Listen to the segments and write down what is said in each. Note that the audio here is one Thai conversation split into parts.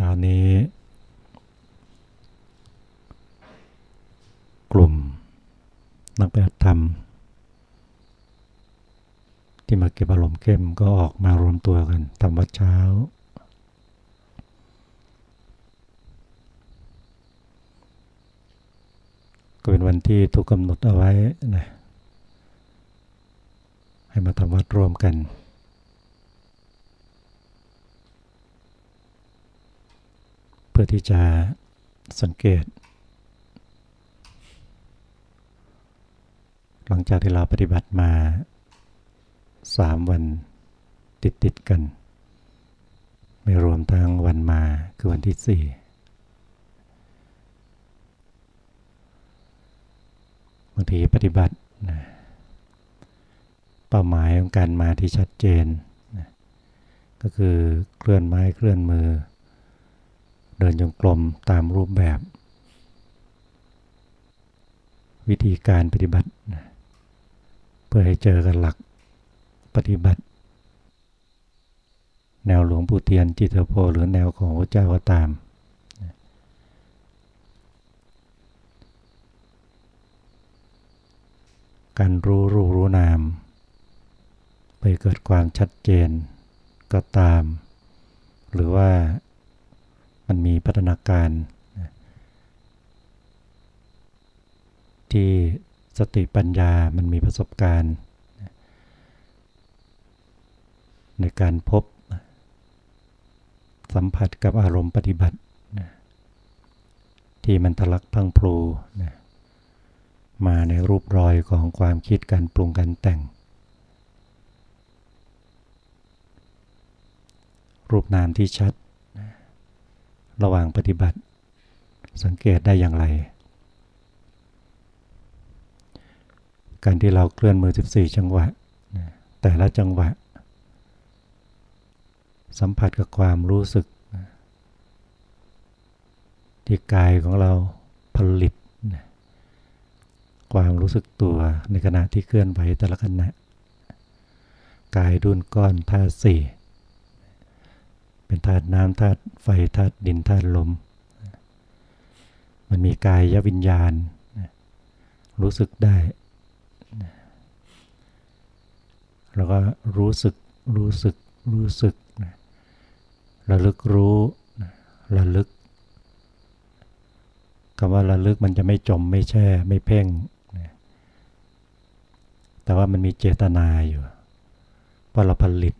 ช้านี้ กลุ่ม นักปฏิบัติธรรม ที่มาเก็บอารมณ์เข้มก็ออกมารวมตัวกันทำวัดเช้า ก็เป็นวันที่ถูกกำหนดเอาไว้นะให้มาทำวัดร่วมกัน พื่อที่จะสังเกต หลังจากที่เราปฏิบัติมาสามวันติดติดกัน ไม่รวมทั้งวันมาคือวันที่สี่บางทีปฏิบัตินะเป้าหมายของการมาที่ชัดเจนนะก็คือเคลื่อนไม้เคลื่อนมือ เดินจงกรมตามรูปแบบ วิธีการปฏิบัติ เพื่อให้เจอกันหลักปฏิบัติ แนวหลวงปู่เทียนจิตโพหรือแนวของพระเจ้าก็ตาม การรู้รู้รู้นาม ไปเกิดความชัดเจนก็ตาม หรือว่า มันมีพัฒนาการ ที่สติปัญญามันมีประสบการณ์ ในการพบสัมผัสกับอารมณ์ปฏิบัติ ที่มันทะลักพังพลูมาในรูปรอยของความคิดการปรุงการแต่ง รูปนามที่ชัด ระหว่างปฏิบัติ สังเกตได้อย่างไร การที่เราเคลื่อนมือ 14 จังหวะ แต่ละจังหวะ สัมผัสกับความรู้สึก ที่กายของเราผลิต ความรู้สึกตัวในขณะที่เคลื่อนไหวแต่ละขณะ กายดุนก้อนธาตุสี่ เป็นธาตุน้ำธาตุไฟธาตุดินธาตุลม มันมีกายยวิญญาณ รู้สึกได้ แล้วก็รู้สึกรู้สึกรู้สึกระลึกรู้ระลึกคำว่าระลึกมันจะไม่จมไม่แช่ไม่เพ่ง แต่ว่ามันมีเจตนาอยู่พอเราผลิต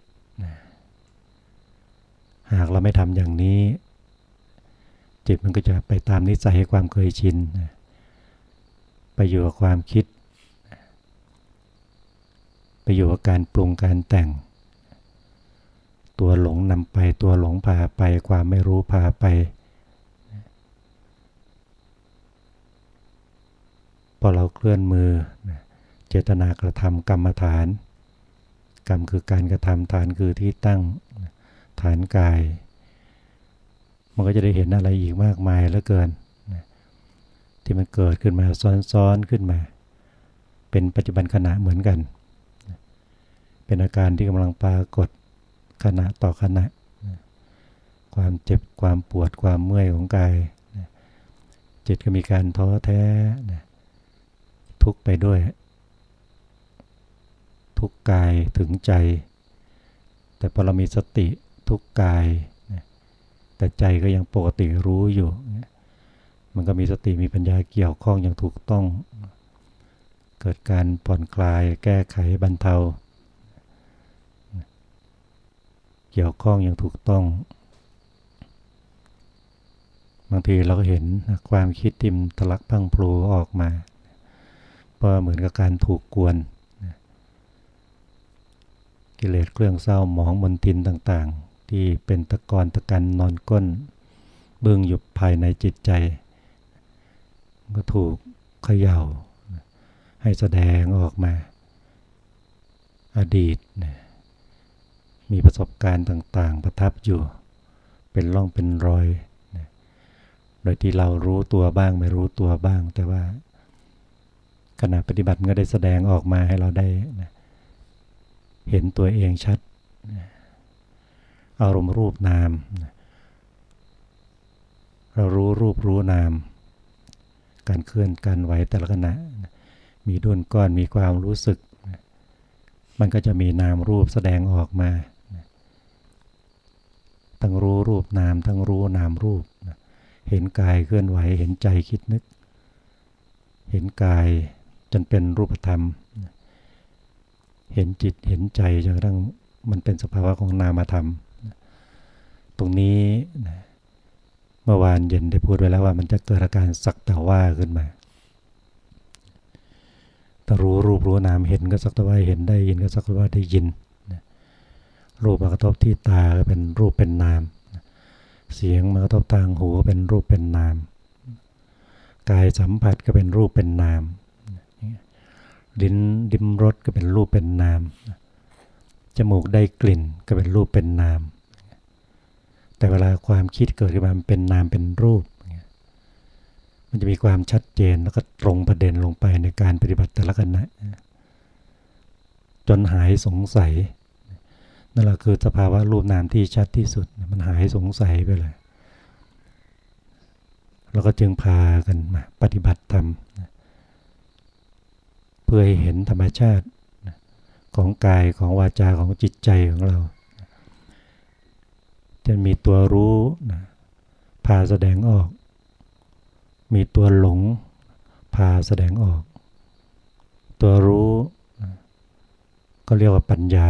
หากเราไม่ทำอย่างนี้ จิตมันก็จะไปตามนิสัยความเคยชิน ไปอยู่กับความคิด ไปอยู่กับการปรุงการแต่ง ตัวหลงนำไปตัวหลงพาไปความไม่รู้พาไป พอเราเคลื่อนมือ เจตนากระทำกรรมฐาน กรรมคือการกระทำฐานคือที่ตั้ง ฐานกาย มันก็จะได้เห็นอะไรอีกมากมายเหลือเกิน ที่มันเกิดขึ้นมาซ้อนๆขึ้นมา เป็นปัจจุบันขณะเหมือนกัน เป็นอาการที่กำลังปรากฏขณะต่อขณะ ความเจ็บความปวดความเมื่อยของกายจิตก็มีการท้อแท้ทุกไปด้วย ทุกกายถึงใจ แต่พอเรามีสติ ทุกกายแต่ใจก็ยังปกติรู้อยู่ มันก็มีสติมีปัญญาเกี่ยวข้องอย่างถูกต้อง เกิดการผ่อนคลายแก้ไขบรรเทา เกี่ยวข้องอย่างถูกต้อง บางทีเราก็เห็นความคิดทิมทะลักพังพลูออกมาเพราะเหมือนกับการถูกกวนกิเลสเครื่องเศร้าหมองมนทินต่างๆ ที่เป็นตะกอนตะกันนอนก้น เบื้องอยู่ภายในจิตใจ ก็ถูกเขย่า ให้แสดงออกมา อดีต มีประสบการณ์ต่างๆ ประทับอยู่ เป็นร่องเป็นรอย โดยที่เรารู้ตัวบ้างไม่รู้ตัวบ้าง แต่ว่าขณะปฏิบัติก็ได้แสดงออกมาให้เราได้เห็นตัวเองชัด อารมณ์รูปนาม เรารู้รูปรู้นาม การเคลื่อนการไหวแต่ละขณะ มีดุนก้อนมีความรู้สึก มันก็จะมีนามรูปแสดงออกมาทั้งรู้รูปนามทั้งรู้นามรูป เห็นกายเคลื่อนไหวเห็นใจคิดนึก เห็นกายจนเป็นรูปธรรม เห็นจิตเห็นใจจนกระทั่งมันเป็นสภาวะของนามธรรม ตรงนี้เมื่อวานเย็นได้พูดไว้แล้วว่ามันจะเกิดอาการสักแต่ว่าขึ้นมาแต่รู้รูปรู้นามเห็นก็สักแต่ว่าเห็นได้ยินก็สักแต่ว่าได้ยินรูปมากระทบที่ตาก็เป็นรูปเป็นนามเสียงมากระทบทางหูเป็นรูปเป็นนาม กายสัมผัสก็เป็นรูปเป็นนามลิ้นดิมรสก็เป็นรูปเป็นนาม จมูกได้กลิ่นก็เป็นรูปเป็นนาม แต่เวลาความคิดเกิดขึ้นมาเป็นนามเป็นรูป มันจะมีความชัดเจนแล้วก็ตรงประเด็นลงไปในการปฏิบัติแต่ละขณะจนหายสงสัยนั่นแหละคือสภาวะรูปนามที่ชัดที่สุด มันหายสงสัยไปเลยเราก็จึงพากันมาปฏิบัติธรรมเพื่อให้เห็นธรรมชาติของกายของวาจาของจิตใจของเรา จะมีตัวรู้พาแสดงออก มีตัวหลง พาแสดงออก ตัวรู้ก็เรียกว่าปัญญา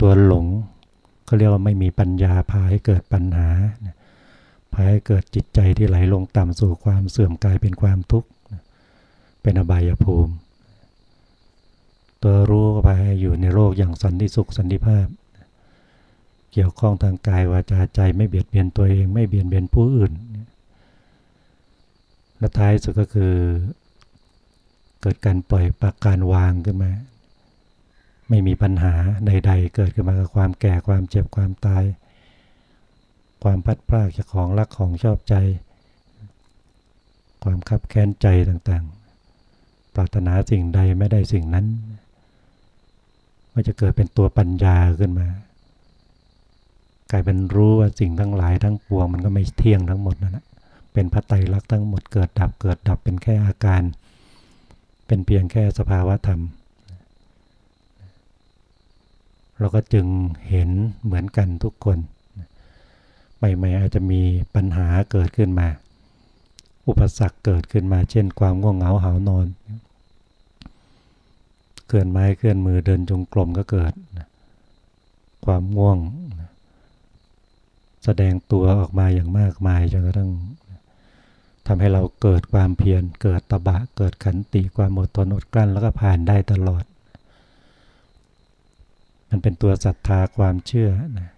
ตัวหลง ก็เรียกว่าไม่มีปัญญาพาให้เกิดปัญหาพาให้เกิดจิตใจที่ไหลลงต่ำสู่ความเสื่อมกลายเป็นความทุกข์เป็นอบายภูมิ ตัวรู้ก็พาให้อยู่ในโลกอย่างสันติสุขสันติภาพ เกี่ยวข้องทางกายวาจาใจไม่เบียดเบียนตัวเองไม่เบียดเบียนผู้อื่นและท้ายสุดก็คือ เกิดการปล่อยปากการวางขึ้นมา ไม่มีปัญหาใด ๆ เกิดขึ้นมากับความแก่ความเจ็บความตาย ความพัดพลากจากของรักของชอบใจ ความคับแค้นใจต่างๆ ปรารถนาสิ่งใดไม่ได้สิ่งนั้น ก็จะเกิดเป็นตัวปัญญาขึ้นมา กลายเป็นรู้ว่าสิ่งทั้งหลายทั้งปวงมันก็ไม่เที่ยงทั้งหมดนั่นแหละเป็นพระไตรลักษณ์ทั้งหมดเกิดดับเกิดดับเป็นแค่อาการ เป็นเพียงแค่สภาวะธรรม เราก็จึงเห็นเหมือนกันทุกคนใหม่ๆอาจจะมีปัญหาเกิดขึ้นมา อุปสรรคเกิดขึ้นมา เช่นความง่วงเหงาหานอนเคลื่อนไม้เคลื่อนมือเดินจงกรมก็เกิด ความง่วง แสดงตัวออกมาอย่างมากมายจนกระทั่งทำให้เราเกิดความเพียรเกิดตบะเกิดขันติความอดทนอดกลั้นแล้วก็ผ่านได้ตลอด มันเป็นตัวศรัทธาความเชื่อนะ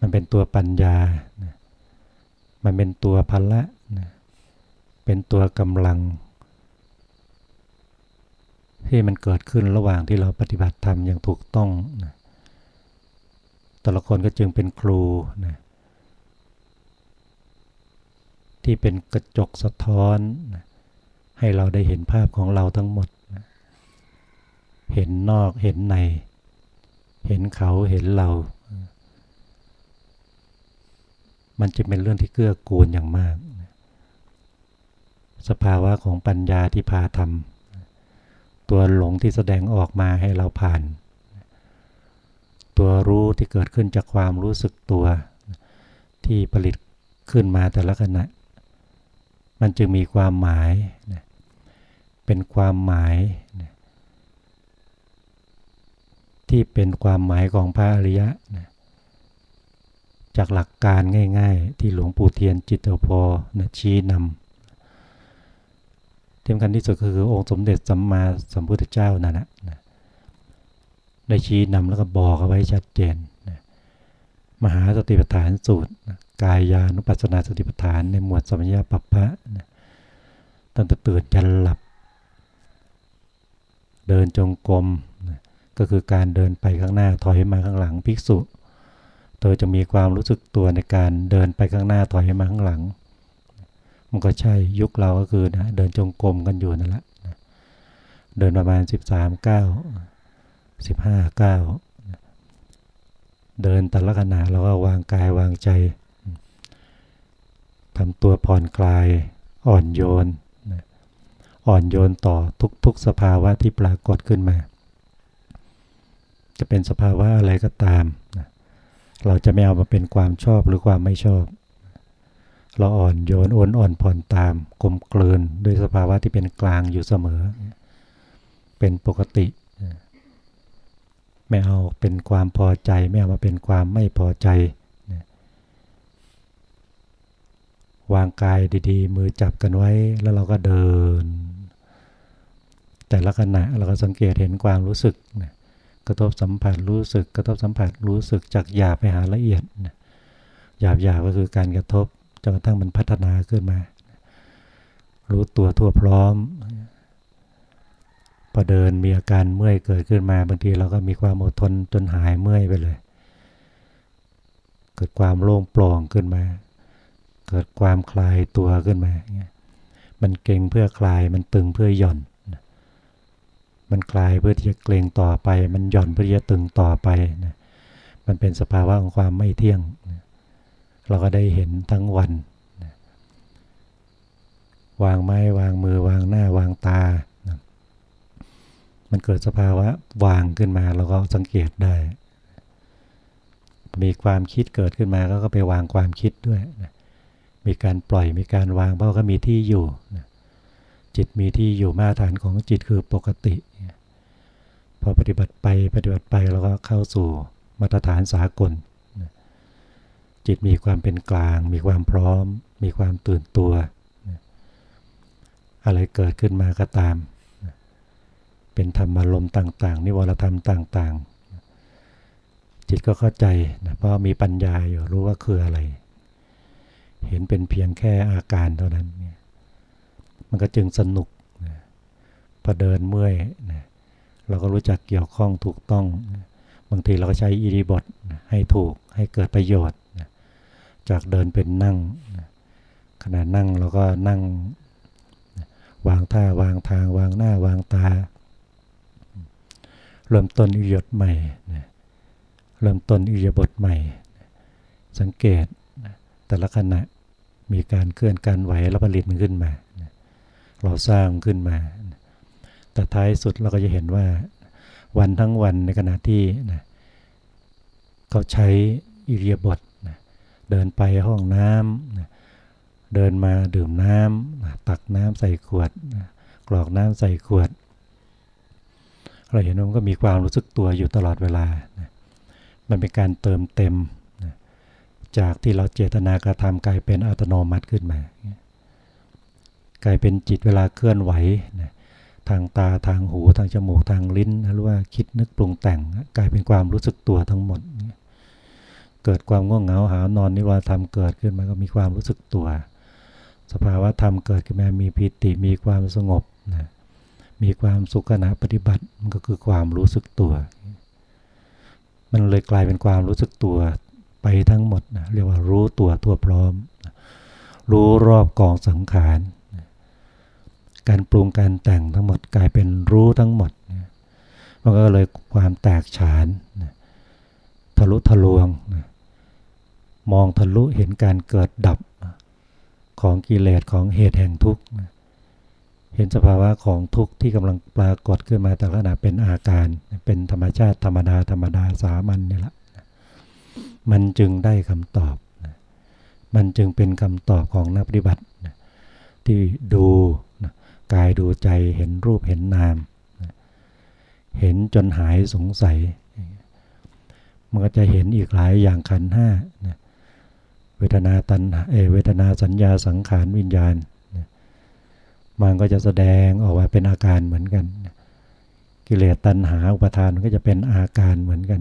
มันเป็นตัวปัญญานะมันเป็นตัวพละนะเป็นตัวกำลัง ที่มันเกิดขึ้นระหว่างที่เราปฏิบัติธรรมอย่างถูกต้องนะ แต่ละคนก็จึงเป็นครูนะที่เป็นกระจกสะท้อนนะให้เราได้เห็นภาพของเราทั้งหมดนะเห็นนอกเห็นใน เห็นเขาเห็นเรา มันจะเป็นเรื่องที่เกื้อกูลอย่างมาก สภาวะของปัญญาที่พาทำตัวหลงที่แสดงออกมาให้เราผ่าน ตัวรู้ที่เกิดขึ้นจากความรู้สึกตัว ที่ผลิตขึ้นมาแต่ละขณะ มันจึงมีความหมาย เป็นความหมาย ที่เป็นความหมายของพระอริยะ จากหลักการง่าย ๆ ที่หลวงปู่เทียนจิตโพนะชี้นำที่สำคัญที่สุดคือองค์สมเด็จสัมมาสัมพุทธเจ้านั่นแหละ ได้ชี้นำแล้วก็บอกเอาไว้ชัดเจนนะมหาสติปัฏฐานสูตรนะกายานุปัสสนาสติปัฏฐานในหมวดสมัญญาปัปพะนะตั้งแต่ตื่นยันหลับ เดินจงกรมนะก็คือการเดินไปข้างหน้าถอยมาข้างหลังภิกษุเธอจะมีความรู้สึกตัวในการเดินไปข้างหน้าถอยมาข้างหลัง มันก็ใช่ยุคเราก็คือนะเดินจงกรมกันอยู่นั่นแหละเดินประมาณ 13 9 15 9เดินแต่ละขณะเราก็วางกายวางใจทำตัวผ่อนคลายอ่อนโยน อ่อนโยนต่อทุกๆสภาวะที่ปรากฏขึ้นมา จะเป็นสภาวะอะไรก็ตาม เราจะไม่เอามาเป็นความชอบหรือความไม่ชอบ เราอ่อนโยนโอนอ่อนผ่อนตามกลมกลืนด้วยสภาวะที่เป็นกลางอยู่เสมอ เป็นปกติ ไม่เอาเป็นความพอใจ ไม่เอามาเป็นความไม่พอใจวางกายดีๆ มือจับกันไว้แล้วเราก็เดิน แต่ละขณะเราก็สังเกตเห็นความรู้สึกนะกระทบสัมผัสรู้สึก กระทบสัมผัสรู้สึกจากหยาบไปหาละเอียดนะหยาบหยาบก็คือการกระทบจนกระทั่งมันพัฒนาขึ้นมา รู้ตัวทั่วพร้อม พอเดินมีอาการเมื่อยเกิดขึ้นมาบางทีเราก็มีความอดทนจนหายเมื่อยไปเลย เกิดความโล่งโปร่งขึ้นมา เกิดความคลายตัวขึ้นมามันเก่งเพื่อคลายมันตึงเพื่อหย่อนมันคลายเพื่อที่จะเกรงต่อไป มันหย่อนเพื่อที่จะตึงต่อไปนะมันเป็นสภาวะของความไม่เที่ยง เราก็ได้เห็นทั้งวัน วางไม้วางมือวางหน้าวางตา มันเกิดสภาวะวางขึ้นมาเราก็สังเกตได้ มีความคิดเกิดขึ้นมาก็ไปวางความคิดด้วยนะมีการปล่อยมีการวางเพราะก็มีที่อยู่จิตมีที่อยู่มาตรฐานของจิตคือปกติ พอปฏิบัติไปปฏิบัติไปเราก็เข้าสู่มาตรฐานสากล จิตมีความเป็นกลาง มีความพร้อม มีความตื่นตัว อะไรเกิดขึ้นมาก็ตาม เป็นธรรมารมณ์ต่าง ๆ นิวรธรรมต่าง ๆ จิตก็เข้าใจนะเพราะมีปัญญาอยู่รู้ว่าคืออะไร เห็นเป็นเพียงแค่อาการเท่านั้นเนี่ยมันก็จึงสนุกนะพอเดินเมื่อยนะเราก็รู้จักเกี่ยวข้องถูกต้องนะบางทีเราก็ใช้อิริบทนะให้ถูกให้เกิดประโยชน์นะจากเดินเป็นนั่งนะขณะนั่งเราก็นั่งนะวางท่าวางทางวางหน้าวางตา เริ่มต้นอิยบทใหม่นะเริ่มต้นอิริยบทใหม่ สังเกตแต่ละขณะมีการเคลื่อนการไหวแล้วผลิตมันขึ้นมา เราสร้างขึ้นมา แต่ท้ายสุดเราก็จะเห็นว่า วันทั้งวันในขณะที่นะเขาใช้อิเลียบทนะเดินไปห้องน้ำนะเดินมาดื่มน้ำนะตักน้ำใส่ขวดนะกรอกน้ำใส่ขวด เราเห็นว่ามันก็มีความรู้สึกตัวอยู่ตลอดเวลา มันเป็นการเติมเต็ม จากที่เราเจตนากระทำกลายเป็นอัตโนมัติขึ้นมา กลายเป็นจิตเวลาเคลื่อนไหวนะทางตาทางหูทางจมูกทางลิ้นหรือว่าคิดนึกปรุงแต่ง กลายเป็นความรู้สึกตัวทั้งหมด เกิดความง่วงเหงาหานอนนิวรธรรมเกิดขึ้นมาก็มีความรู้สึกตัว สภาวะธรรมเกิดขึ้นมามีปิติมีความสงบนะ มีความสุขขณะปฏิบัติมันก็คือความรู้สึกตัว มันเลยกลายเป็นความรู้สึกตัวไปทั้งหมดนะเรียกว่ารู้ตัวทั่วพร้อม รู้รอบกองสังขารการปรุงการแต่งทั้งหมดกลายเป็นรู้ทั้งหมดมันก็เลยความแตกฉานทะลุทะลวงมองทะลุเห็นการเกิดดับของกิเลสของเหตุแห่งทุกข์ เห็นสภาวะของทุกข์ที่กำลังปรากฏขึ้นมาแต่ละขณะเป็นอาการ เป็นธรรมชาติธรรมดาธรรมดาสามัญนี่แหละมันจึงได้คำตอบ มันจึงเป็นคำตอบของนักปฏิบัติที่ดูกายดูใจเห็นรูปเห็นนาม เห็นจนหายสงสัย มันก็จะเห็นอีกหลายอย่างขันห้าเวทนาตันเอเวทนาสัญญาสังขารวิญญาณ มันก็จะแสดงออกมาเป็นอาการเหมือนกัน กิเลสตัณหาอุปทานก็จะเป็นอาการเหมือนกัน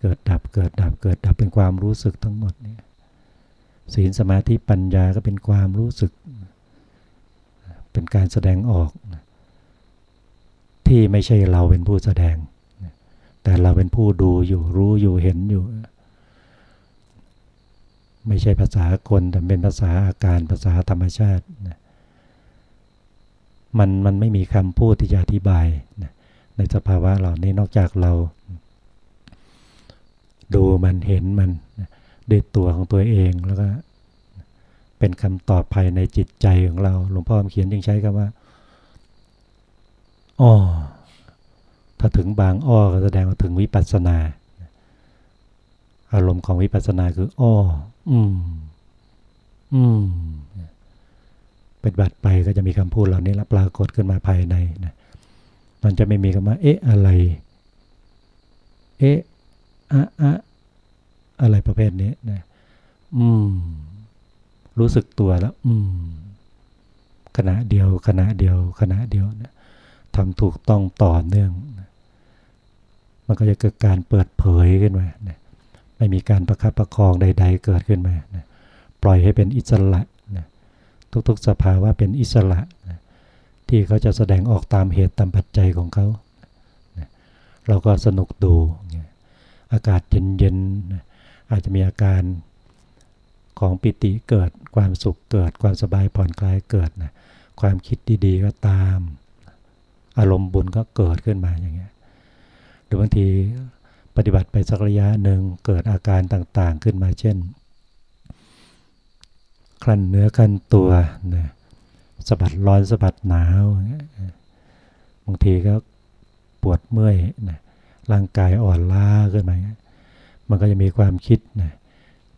เกิดดับเกิดดับเกิดดับเป็นความรู้สึกทั้งหมดเนี่ยศีลสมาธิปัญญาก็เป็นความรู้สึก เป็นการแสดงออก ที่ไม่ใช่เราเป็นผู้แสดง แต่เราเป็นผู้ดูอยู่รู้อยู่เห็นอยู่ ไม่ใช่ภาษาคนแต่เป็นภาษาอาการภาษาธรรมชาติ มันมันไม่มีคำพูดที่จะอธิบายในสภาวะเหล่านี้นอกจากเรา ดูมันเห็นมันด้วยตัวของตัวเองแล้วก็เป็นคำตอบภายในจิตใจของเรา หลวงพ่อเขียนยังใช้คำว่าอ้อถ้าถึงบางอ้อก็แสดงว่าถึงวิปัสสนา อารมณ์ของวิปัสสนาคืออ้อ อืม อืม ปฏิบัติไปก็จะมีคำพูดเหล่านี้แล้วปรากฏขึ้นมาภายในนะมันจะไม่มีคำว่าเอ๊ะอะไร เอ๊ะอะอะอะไรประเภทนี้นะอืม รู้สึกตัวแล้ว อืมขณะเดียวขณะเดียวขณะเดียวนะทำถูกต้องต่อเนื่องนะมันก็จะเกิดการเปิดเผยขึ้นมานะไม่มีการประคับประคองใด ๆ เกิดขึ้นมานะปล่อยให้เป็นอิสระ ทุกๆ สภาวะเป็นอิสระที่เขาจะแสดงออกตามเหตุตามปัจจัยของเขาเราก็สนุกดู อากาศเย็นๆอาจจะมีอาการของปิติเกิดความสุขเกิดความสบายผ่อนคลายเกิดนะความคิดดีๆก็ตาม อารมณ์บุญก็เกิดขึ้นมาอย่างเงี้ยหรือบางทีปฏิบัติไปสักระยะหนึ่งเกิดอาการต่างๆขึ้นมาเช่น ลั่นเนื้อคลั่นตัวนะสะบัดร้อนสะบัดหนาวบางทีก็ปวดเมื่อยนะร่างกายอ่อนล้าขึ้นมามันก็จะมีความคิดนะ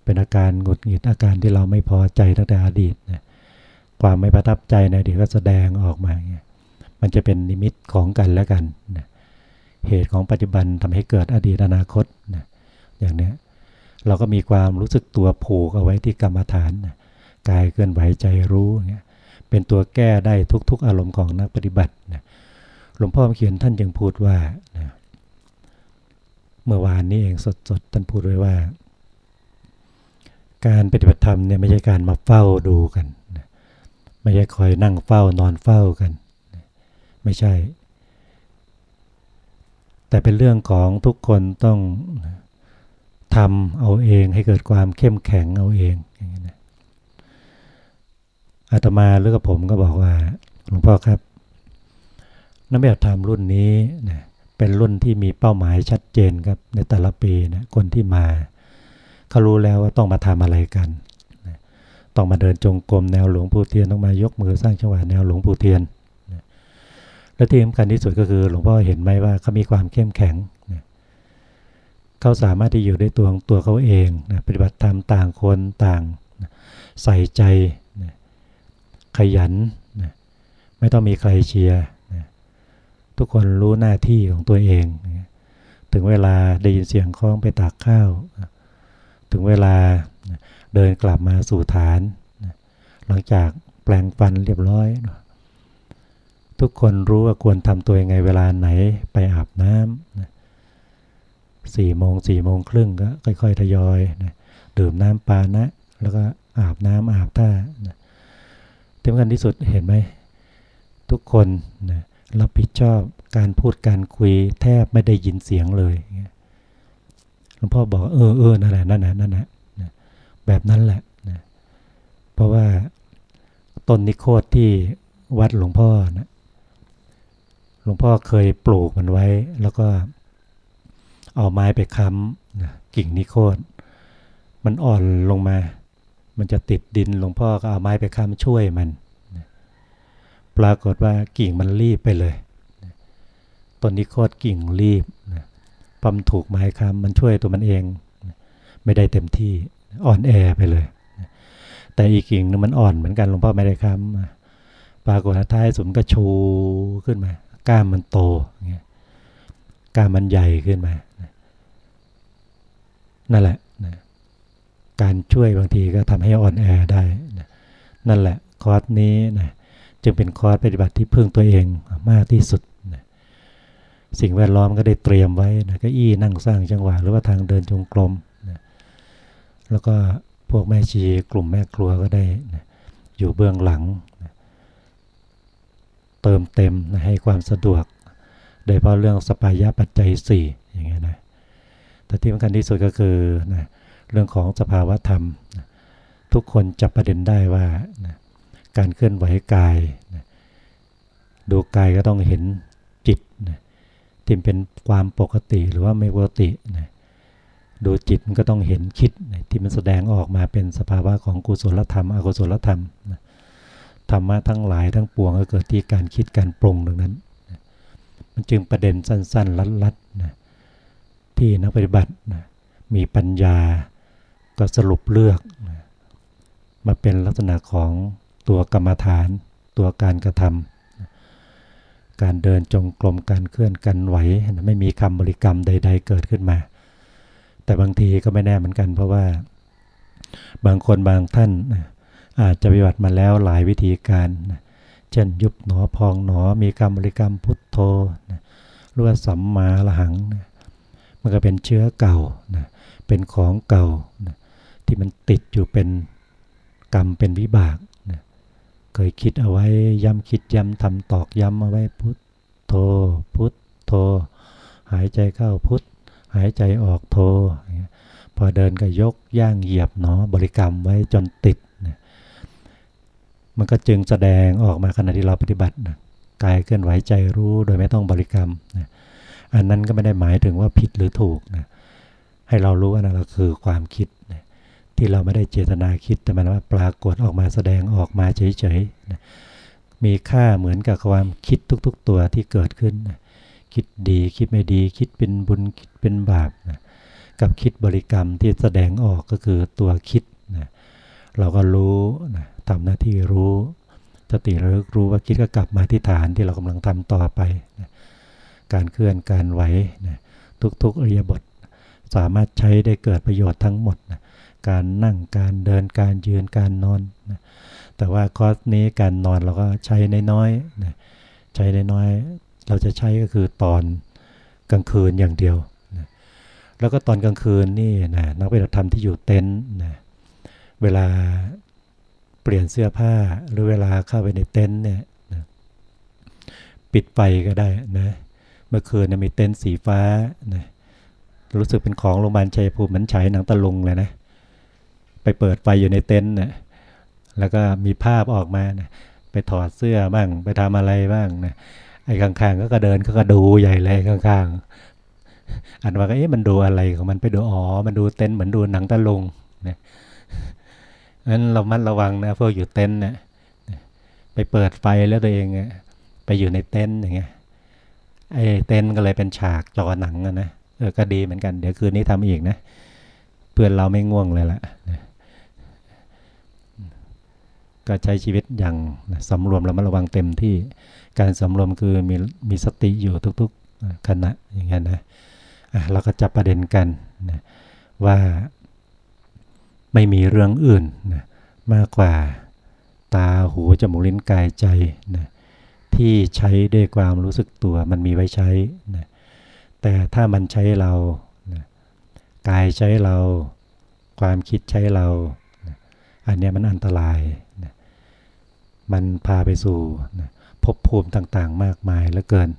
เป็นอาการหงุดหงิดอาการที่เราไม่พอใจตั้งแต่อดีตนะความไม่ประทับใจในอดีตก็แสดงออกมาเงี้ยมันจะเป็นนิมิตของกันและกันนะเหตุของปัจจุบันทำให้เกิดอดีตอนาคตนะอย่างเนี้ยเราก็มีความรู้สึกตัวผูกเอาไว้ที่กรรมฐานนะ กายเคลื่อนไหวใจรู้เงี้ยเป็นตัวแก้ได้ทุก ๆ อารมณ์ของนักปฏิบัตินะหลวงพ่อเขียนท่านยังพูดว่านะเมื่อวานนี้เองสดๆ ท่านพูดไว้ว่า การปฏิบัติธรรมเนี่ยไม่ใช่การมาเฝ้าดูกันนะไม่ใช่คอยนั่งเฝ้านอนเฝ้ากันนะไม่ใช่ แต่เป็นเรื่องของทุกคนต้องทำเอาเองให้เกิดความเข้มแข็งเอาเองอย่างนี้นะ อาตมาหรือกับผมก็บอกว่าหลวงพ่อครับนักแบบธรรมรุ่นนี้นะเป็นรุ่นที่มีเป้าหมายชัดเจนครับในแต่ละปีนะคนที่มาเขารู้แล้วว่าต้องมาทำอะไรกันนะต้องมาเดินจงกรมแนวหลวงปู่เทียนต้องมายกมือสร้างจังหวะแนวหลวงปู่เทียนนะและที่สำคัญที่สุดก็คือ หลวงพ่อเห็นไหมว่าเขามีความเข้มแข็งนะเขาสามารถที่อยู่ด้วยตัวตัวเขาเองนะปฏิบัติธรรมต่างคนต่างนะใส่ใจ ขยันนะไม่ต้องมีใครเชียร์ทุกคนรู้หน้าที่ของตัวเองถึงเวลาได้ยินเสียงคล้องไปตากข้าวถึงเวลาเดินกลับมาสู่ฐานหลังจากแปลงฟันเรียบร้อยทุกคนรู้ว่าควรทำตัวยังไงเวลาไหนไปอาบน้ำสี่โมงสี่โมงครึ่งก็ค่อยๆทยอยนะดื่มน้ำปานะ แล้วก็อาบน้ำอาบท่าที่ สำคัญที่สุดเห็นไหมทุกคนนะรับผิดชอบการพูดการคุยแทบไม่ได้ยินเสียงเลยหลวงพ่อบอกเออเออนั่นแหละนั่นแหละนั่นแหละแบบนั้นแหละนะเพราะว่าต้นนิโคตที่วัดหลวงพ่อนะหลวงพ่อเคยปลูกมันไว้ แล้วก็เอาไม้ไปค้ำนะกิ่งนิโคตมันอ่อนลงมา มันจะติดดินหลวงพ่อก็เอาไม้ไปค้ำช่วยมันปรากฏว่ากิ่งมันรีบไปเลยต้นนี้โคตรกิ่งรีบปั๊มถูกไม้คำมันช่วยตัวมันเอง ไม่ได้เต็มที่อ่อนแอไปเลย แต่อีกกิ่งนึงมันอ่อนเหมือนกันหลวงพ่อไม่ได้คำปรากฏท้ายสุดก็ชูขึ้นมา ก้ามมันโตเงี้ยก้ามมันใหญ่ขึ้นมานั่นแหละ การช่วยบางทีก็ทำให้อ่อนแอได้นั่นแหละคอร์สนี้นะจึงเป็นคอร์สปฏิบัติที่พึ่งตัวเองมากที่สุดนะสิ่งแวดล้อมก็ได้เตรียมไว้นะก็อี้นั่งสร้างจังหวะหรือว่าทางเดินจงกรมนะแล้วก็พวกแม่ชีกลุ่มแม่ครัวก็ได้นะอยู่เบื้องหลังนะเติมเต็มนะให้ความสะดวก โดยเฉพาะเรื่องสปายะปัจจัย4อย่างเงี้ยนะแต่ที่สำคัญที่สุดก็คือนะ เรื่องของสภาวะธรรม ทุกคนจับประเด็นได้ว่านะการเคลื่อนไหวกายนะดูกายก็ต้องเห็นจิตนะที่เป็นความปกติหรือว่าไม่ปกตินะดูจิตมันก็ต้องเห็นคิดที่มันแสดงออกมาเป็นสภาวะของกุศลธรรม อกุศลธรรมธรรมะทั้งหลายทั้งปวงก็เกิดที่การคิดการปรุงดังนั้น มันจึงประเด็นสั้นๆ ลัดๆนะที่นักปฏิบัตินะมีปัญญา ก็สรุปเลือก มาเป็นลักษณะของตัวกรรมฐาน ตัวการกระทำการเดินจงกรมการเคลื่อนกันไหว ไม่มีคำบริกรรมใด ๆ เกิดขึ้นมา แต่บางทีก็ไม่แน่เหมือนกัน เพราะว่าบางคนบางท่านอาจจะปฏิบัติมาแล้วหลายวิธีการ เช่นยุบหนอพองหนอมีคำบริกรรมพุทโธหรือว่าสัมมาละหัง มันก็เป็นเชื้อเก่า เป็นของเก่า ที่มันติดอยู่เป็นกรรมเป็นวิบากเคยคิดเอาไว้ย้ำคิดย้ำทำตอกย้ำเอาไว้พุทโธพุทโธหายใจเข้าพุทหายใจออกโธพอเดินก็ยกย่างเหยียบเนาะบริกรรมไว้จนติดมันก็จึงแสดงออกมาขณะที่เราปฏิบัติกายเคลื่อนไหวใจรู้โดยไม่ต้องบริกรรมอันนั้นก็ไม่ได้หมายถึงว่าผิดหรือถูกนะให้เรารู้ว่านั่นคือความคิดนะ ที่เราไม่ได้เจตนาคิดแต่มันว่าปรากฏออกมาแสดงออกมาเฉยๆนะมีค่าเหมือนกับความคิดทุก ๆ ตัวที่เกิดขึ้นนะคิดดีคิดไม่ดี คิดเป็นบุญคิดเป็นบาปนะกับคิดบริกรรมที่แสดงออกก็คือตัวคิดนะเราก็รู้นะทำหน้าที่รู้สติระลึกรู้ว่าคิดก็กลับมาที่ฐานที่เรากำลังทำต่อไปนะการเคลื่อนการไหวนะทุกๆอริยบท สามารถใช้ได้เกิดประโยชน์ทั้งหมดนะ การนั่งการเดินการยืนการนอนนะแต่ว่าคอร์สนี้การนอนเราก็ใช้น้อยๆนะใช้น้อยๆเราจะใช้ก็คือตอนกลางคืนอย่างเดียวนะแล้วก็ตอนกลางคืนนี่นะนักปฏิบัติธรรมที่อยู่เต็นท์นะเวลาเปลี่ยนเสื้อผ้าหรือเวลาเข้าไปในเต็นท์เนี่ยนะปิดไฟก็ได้นะเมื่อคืนมีเต็นท์สีฟ้านะรู้สึกเป็นของโรงพยาบาลชัยภูมิเหมือนฉายหนังตะลุงเลยนะ ไปเปิดไฟอยู่ในเต็นท์นะแล้วก็มีภาพออกมานะไปถอดเสื้อบ้าง ไปทำอะไรบ้างนะไอ้ข้างๆก็กระเดินก็กระดูใหญ่เลยข้างๆอันว่าเอ๊ะมันดูอะไรของมันไปดูอ๋อมันดูเต็นท์เหมือนดูหนังตะลุงนะนั้นเรามัดระวังนะพวกอยู่เต็นท์นะไปเปิดไฟแล้วตัวเองไปอยู่ในเต็นท์อย่างเงี้ยไอ้เต็นท์ก็เลยเป็นฉากจอหนังนะเออก็ดีเหมือนกัน เดี๋ยวคืนนี้ทำอีกนะ เพื่อนเราไม่ง่วงเลยล่ะ ก็ใช้ชีวิตอย่างสำรวมระมัดระวังเต็มที่การสำรวมคือมีมีสติอยู่ทุกๆขณะอย่างเงี้ยนะเราก็จับประเด็นกันนะว่าไม่มีเรื่องอื่นนะมากกว่าตาหูจมูกลิ้นกายใจนะที่ใช้ด้วยความรู้สึกตัวมันมีไว้ใช้นะแต่ถ้ามันใช้เรานะกายใช้เรา ความคิดใช้เรานะอันนี้มันอันตราย มันพาไปสู่ภพภูมิต่างๆ มากมายเหลือเกิน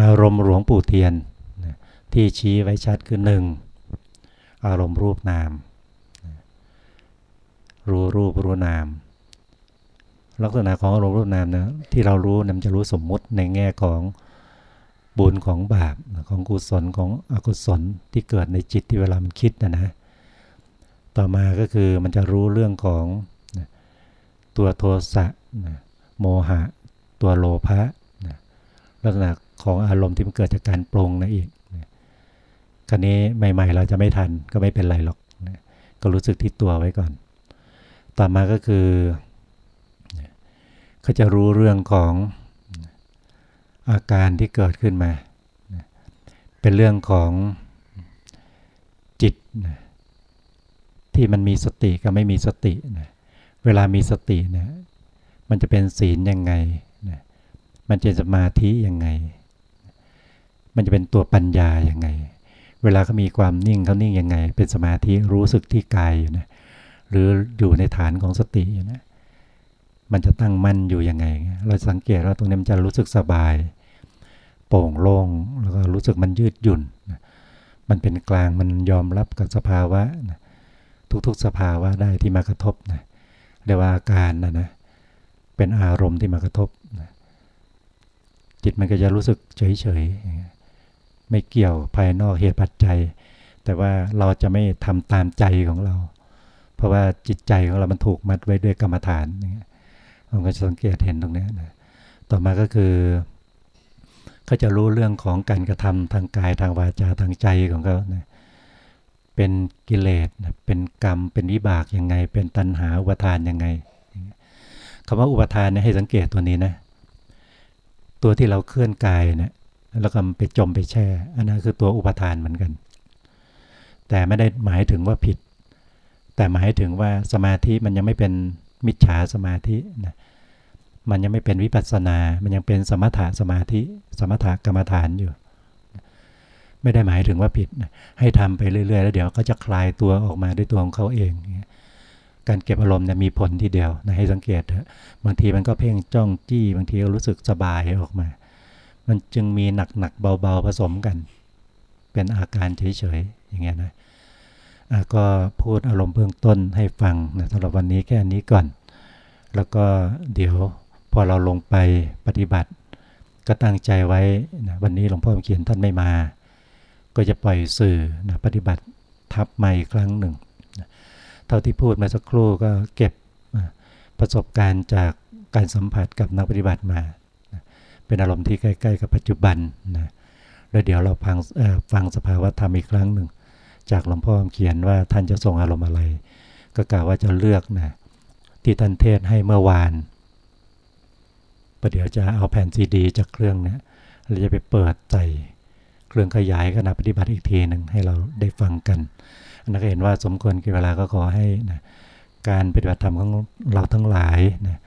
อารมณ์หลวงปู่เทียนที่ชี้ไว้ชัดคือหนึ่งอารมณ์รูปนาม รู้รูปรู้นาม ลักษณะของอารมณ์รูปนามนะที่เรารู้นะมันจะรู้สมมุติในแง่ของบุญของบาปของกุศลของอกุศลที่เกิดในจิตที่เวลามันคิดนะนะ ต่อมาก็คือมันจะรู้เรื่องของ ตัวโทสะโมหะ ตัวโลภะลักษณะของอารมณ์ที่มันเกิดจากการปรงนะอีกคราวนี้ใหม่ ๆ เราจะไม่ทันก็ไม่เป็นไรหรอกก็รู้สึกที่ตัวไว้ก่อน ต่อมาก็คือเขาจะรู้เรื่องของอาการที่เกิดขึ้นมา เป็นเรื่องของจิตที่มันมีสติกับไม่มีสติ เวลามีสติเนี่ยมันจะเป็นศีลยังไงมันจะสมาธิยังไง มันจะเป็นตัวปัญญายังไง เวลาเขามีความนิ่งเขานิ่งยังไง เป็นสมาธิรู้สึกที่กายอยู่นะหรืออยู่ในฐานของสตินะมันจะตั้งมั่นอยู่ยังไง เราสังเกตว่าตรงนี้มันจะรู้สึกสบาย โปร่งโล่งแล้วก็รู้สึกมันยืดหยุ่น มันเป็นกลางมันยอมรับกับสภาวะ ทุกๆสภาวะได้ที่มากระทบนะ เรียกว่าอาการนะนะเป็นอารมณ์ที่มากระทบนะจิตมันก็จะรู้สึกเฉยๆไม่เกี่ยวภายนอกเหตุปัจจัย แต่ว่าเราจะไม่ทำตามใจของเรา เพราะว่าจิตใจของเรามันถูกมัดไว้ด้วยกรรมฐานนี่เราก็สังเกตเห็นตรงนี้นะต่อมาก็คือเขาจะรู้เรื่องของการกระทำทางกายทางวาจาทางใจของเขานะ เป็นกิเลสเป็นกรรม เป็นวิบากยังไง เป็นตัณหาอุปทานยังไงคำว่าอุปทานเนี่ยให้สังเกตตัวนี้นะ ตัวที่เราเคลื่อนกายเนี่ยแล้วก็ไปจมไปแช่ อันนั้นคือตัวอุปทานเหมือนกัน แต่ไม่ได้หมายถึงว่าผิด แต่หมายถึงว่าสมาธิมันยังไม่เป็นมิจฉาสมาธินะมันยังไม่เป็นวิปัสสนา มันยังเป็นสมถะสมาธิ สมถะกรรมฐานอยู่ ไม่ได้หมายถึงว่าผิดให้ทำไปเรื่อยๆ แล้วเดี๋ยวก็จะคลายตัวออกมาด้วยตัวของเขาเองการเก็บอารมณ์เนี่ยมีผลที่เดียวนะให้สังเกตบางทีมันก็เพ่งจ้องจี้บางทีก็รู้สึกสบายออกมา มันจึงมีหนักๆเบาๆผสมกัน เป็นอาการเฉยๆอย่างเงี้ยนะก็พูดอารมณ์เบื้องต้นให้ฟังนะสำหรับวันนี้แค่นี้ก่อน แล้วก็เดี๋ยวพอเราลงไปปฏิบัติ ก็ตั้งใจไว้นะวันนี้หลวงพ่อเขียนท่านไม่มา ก็จะปล่อยสื่อนะปฏิบัติทับใหม่ครั้งหนึ่งนะเท่าที่พูดมาสักครู่ก็เก็บประสบการณ์จากการสัมผัสกับนักปฏิบัติมานะเป็นอารมณ์ที่ใกล้ ๆ กับปัจจุบันนะแล้วเดี๋ยวเราฟังฟังสภาวะธรรมอีกครั้งหนึ่ง จากหลวงพ่อเขียนว่าท่านจะส่งอารมณ์อะไร ก็กล่าวว่าจะเลือกนะที่ท่านเทศให้เมื่อวานประเดี๋ยวจะเอาแผ่นซีดีจากเครื่องนี้เราจะไปเปิดใจ เครื่องขยายขณะปฏิบัติอีกทีหนึ่งให้เราได้ฟังกันนักเห็นว่าสมควรกี่เวลาก็ขอให้นะการปฏิบัติธรรมของเราทั้งหลายนะ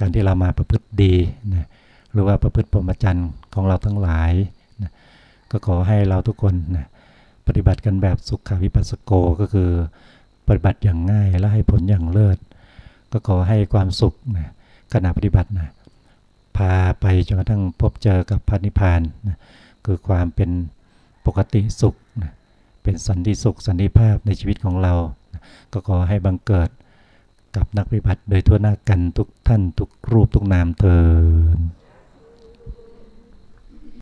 การที่เรามาประพฤติดีนะหรือว่าประพฤติพรมจรรย์ของเราทั้งหลายนะก็ขอให้เราทุกคนนะปฏิบัติกันแบบสุขวิปัสสโกก็คือปฏิบัติอย่างง่ายและให้ผลอย่างเลิศ ก็ขอให้ความสุขนะขณะปฏิบัตินะพาไปจนกระทั่งพบเจอกับพระนิพพานนะ คือความเป็นปกติสุขนะเป็นสันติสุขสันติภาพในชีวิตของเรานะก็ขอให้บังเกิดกับนักปฏิบัติโดยทั่วหน้ากันทุกท่านทุกรูปทุกนามเถิด